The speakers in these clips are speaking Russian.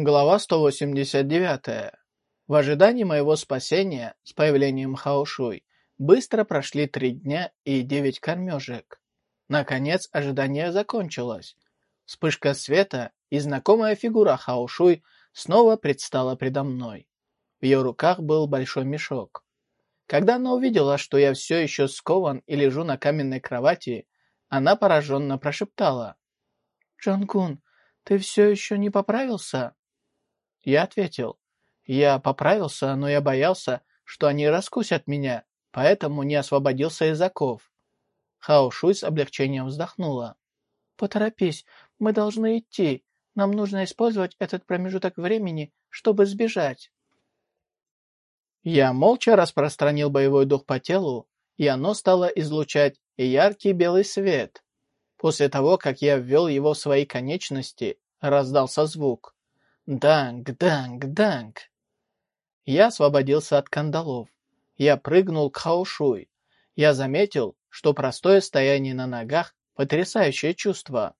Глава 189. В ожидании моего спасения с появлением Хаошуй быстро прошли три дня и девять кормежек. Наконец ожидание закончилось. Вспышка света и знакомая фигура Хаошуй снова предстала предо мной. В ее руках был большой мешок. Когда она увидела, что я все еще скован и лежу на каменной кровати, она пораженно прошептала. «Джангун, ты все еще не поправился?» Я ответил, я поправился, но я боялся, что они раскусят меня, поэтому не освободился из оков. Хао Шуй с облегчением вздохнула. «Поторопись, мы должны идти. Нам нужно использовать этот промежуток времени, чтобы сбежать». Я молча распространил боевой дух по телу, и оно стало излучать яркий белый свет. После того, как я ввел его в свои конечности, раздался звук. Данг, данг, данг. Я освободился от кандалов. Я прыгнул к Хаошуй. Я заметил, что простое стояние на ногах – потрясающее чувство.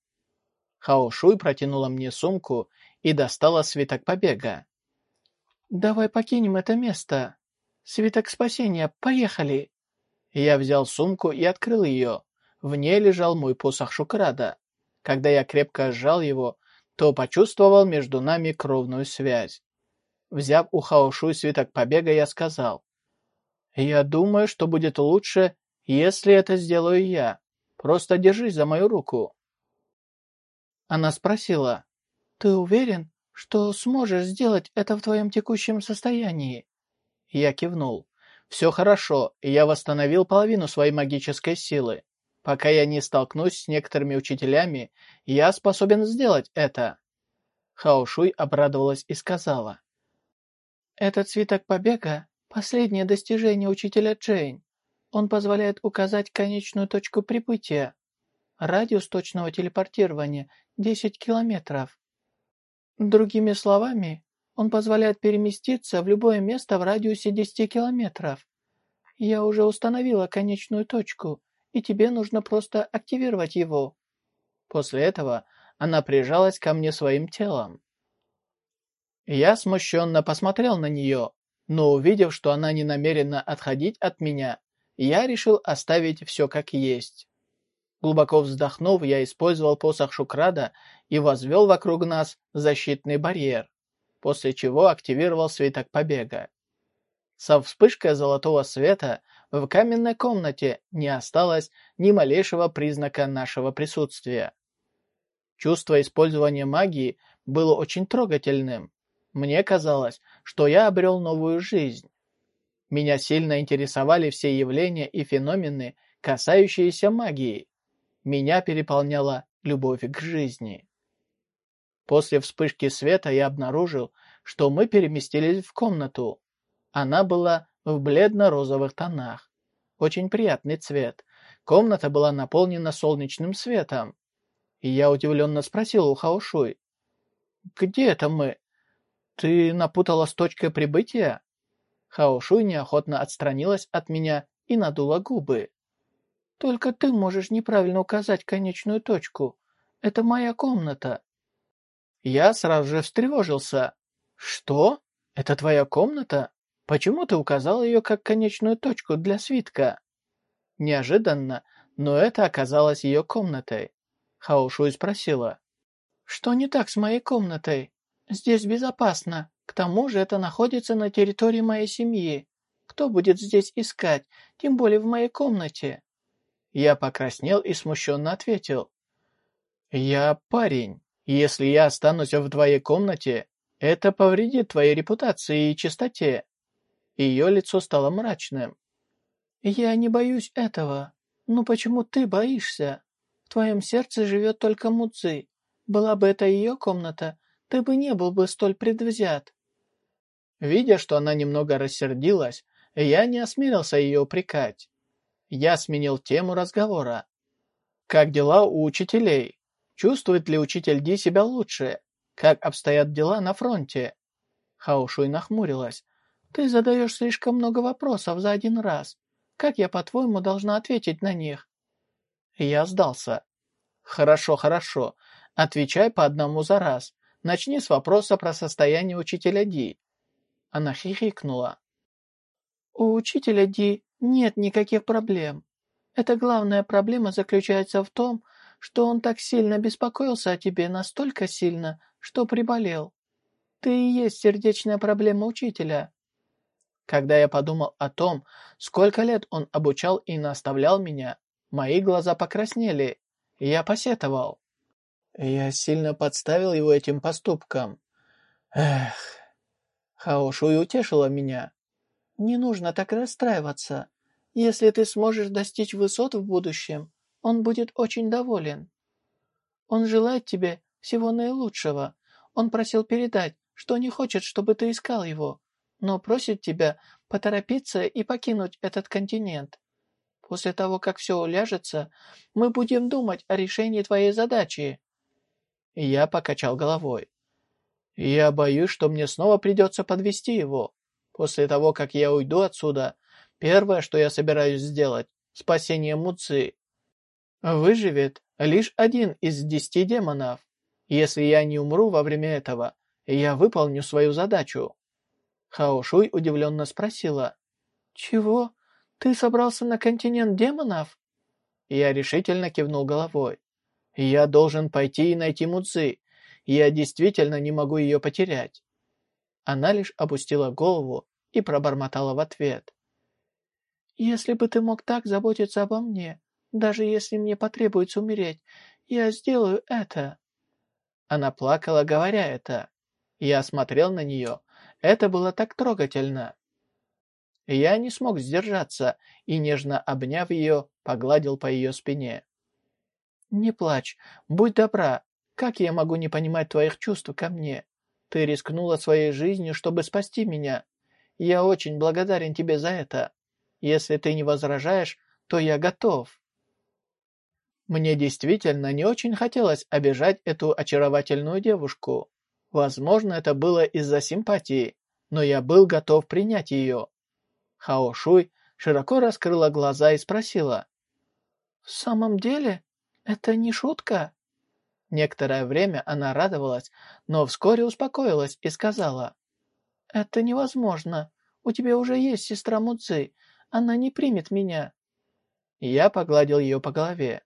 Хаошуй протянула мне сумку и достала свиток побега. «Давай покинем это место. Свиток спасения, поехали!» Я взял сумку и открыл ее. В ней лежал мой посох Шукрада. Когда я крепко сжал его, то почувствовал между нами кровную связь. Взяв у Хаошуй свиток побега, я сказал, «Я думаю, что будет лучше, если это сделаю я. Просто держись за мою руку». Она спросила, «Ты уверен, что сможешь сделать это в твоем текущем состоянии?» Я кивнул. «Все хорошо, я восстановил половину своей магической силы. Пока я не столкнусь с некоторыми учителями, я способен сделать это. Хаошуй обрадовалась и сказала. Этот свиток побега – последнее достижение учителя Джейн. Он позволяет указать конечную точку прибытия. Радиус точного телепортирования – 10 километров. Другими словами, он позволяет переместиться в любое место в радиусе 10 километров. Я уже установила конечную точку, и тебе нужно просто активировать его». После этого она прижалась ко мне своим телом. Я смущенно посмотрел на нее, но увидев, что она не намерена отходить от меня, я решил оставить все как есть. Глубоко вздохнув, я использовал посох Шукрада и возвел вокруг нас защитный барьер, после чего активировал свиток побега. Со вспышкой золотого света в каменной комнате не осталось ни малейшего признака нашего присутствия. Чувство использования магии было очень трогательным. Мне казалось, что я обрел новую жизнь. Меня сильно интересовали все явления и феномены, касающиеся магии. Меня переполняла любовь к жизни. После вспышки света я обнаружил, что мы переместились в комнату. Она была в бледно-розовых тонах. Очень приятный цвет. Комната была наполнена солнечным светом. И я удивленно спросил у Хаошуй. «Где это мы? Ты напутала с точкой прибытия?» Хаошуй неохотно отстранилась от меня и надула губы. «Только ты можешь неправильно указать конечную точку. Это моя комната». Я сразу же встревожился. «Что? Это твоя комната? Почему ты указал ее как конечную точку для свитка? Неожиданно, но это оказалось ее комнатой. Хаошуй спросила. Что не так с моей комнатой? Здесь безопасно. К тому же это находится на территории моей семьи. Кто будет здесь искать, тем более в моей комнате? Я покраснел и смущенно ответил. Я парень. Если я останусь в твоей комнате, это повредит твоей репутации и чистоте. Ее лицо стало мрачным. «Я не боюсь этого. Но почему ты боишься? В твоем сердце живет только Муцзы. Была бы это ее комната, ты бы не был бы столь предвзят». Видя, что она немного рассердилась, я не осмелился ее упрекать. Я сменил тему разговора. «Как дела у учителей? Чувствует ли учитель Ди себя лучше? Как обстоят дела на фронте?» Хаошуй нахмурилась. Ты задаешь слишком много вопросов за один раз. Как я, по-твоему, должна ответить на них?» Я сдался. «Хорошо, хорошо. Отвечай по одному за раз. Начни с вопроса про состояние учителя Ди». Она хихикнула. «У учителя Ди нет никаких проблем. Эта главная проблема заключается в том, что он так сильно беспокоился о тебе, настолько сильно, что приболел. Ты и есть сердечная проблема учителя. Когда я подумал о том, сколько лет он обучал и наставлял меня, мои глаза покраснели, я посетовал. Я сильно подставил его этим поступком. Эх. Хаошуй утешила меня. Не нужно так расстраиваться. Если ты сможешь достичь высот в будущем, он будет очень доволен. Он желает тебе всего наилучшего. Он просил передать, что не хочет, чтобы ты искал его, но просит тебя поторопиться и покинуть этот континент. После того, как все уляжется, мы будем думать о решении твоей задачи». Я покачал головой. «Я боюсь, что мне снова придется подвести его. После того, как я уйду отсюда, первое, что я собираюсь сделать — спасение Муци. Выживет лишь один из десяти демонов. Если я не умру во время этого, я выполню свою задачу». Хаошуй удивленно спросила. «Чего? Ты собрался на континент демонов?» Я решительно кивнул головой. «Я должен пойти и найти Муци. Я действительно не могу ее потерять». Она лишь опустила голову и пробормотала в ответ. «Если бы ты мог так заботиться обо мне, даже если мне потребуется умереть, я сделаю это». Она плакала, говоря это. Я смотрел на нее. Это было так трогательно. Я не смог сдержаться и, нежно обняв ее, погладил по ее спине. «Не плачь, будь добра. Как я могу не понимать твоих чувств ко мне? Ты рискнула своей жизнью, чтобы спасти меня. Я очень благодарен тебе за это. Если ты не возражаешь, то я готов». Мне действительно не очень хотелось обижать эту очаровательную девушку. Возможно, это было из-за симпатии, но я был готов принять ее. Хао Шуй широко раскрыла глаза и спросила. «В самом деле? Это не шутка?» Некоторое время она радовалась, но вскоре успокоилась и сказала. «Это невозможно. У тебя уже есть сестра Муци. Она не примет меня». Я погладил ее по голове.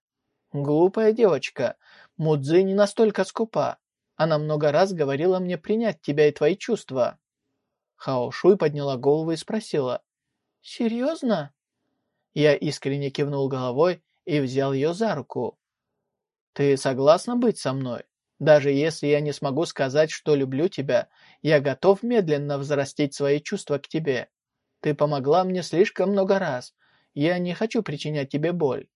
«Глупая девочка. Мудзи не настолько скупа. Она много раз говорила мне принять тебя и твои чувства». Хао Шуй подняла голову и спросила. «Серьезно?» Я искренне кивнул головой и взял ее за руку. «Ты согласна быть со мной? Даже если я не смогу сказать, что люблю тебя, я готов медленно взрастить свои чувства к тебе. Ты помогла мне слишком много раз. Я не хочу причинять тебе боль».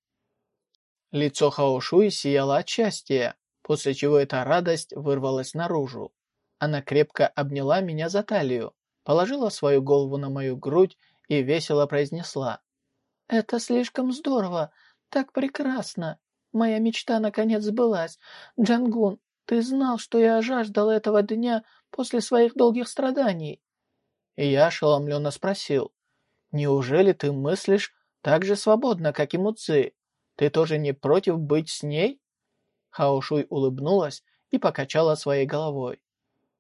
Лицо Хао Шуй сияло от счастья после чего эта радость вырвалась наружу. Она крепко обняла меня за талию, положила свою голову на мою грудь и весело произнесла. «Это слишком здорово, так прекрасно. Моя мечта наконец сбылась. Джангун, ты знал, что я жаждал этого дня после своих долгих страданий?» И я ошеломленно спросил. «Неужели ты мыслишь так же свободно, как и Муци? Ты тоже не против быть с ней?» Хаошуй улыбнулась и покачала своей головой.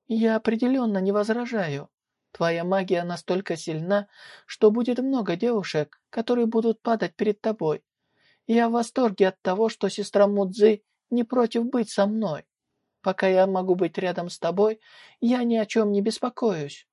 «Я определенно не возражаю. Твоя магия настолько сильна, что будет много девушек, которые будут падать перед тобой. Я в восторге от того, что сестра Мудзи не против быть со мной. Пока я могу быть рядом с тобой, я ни о чем не беспокоюсь».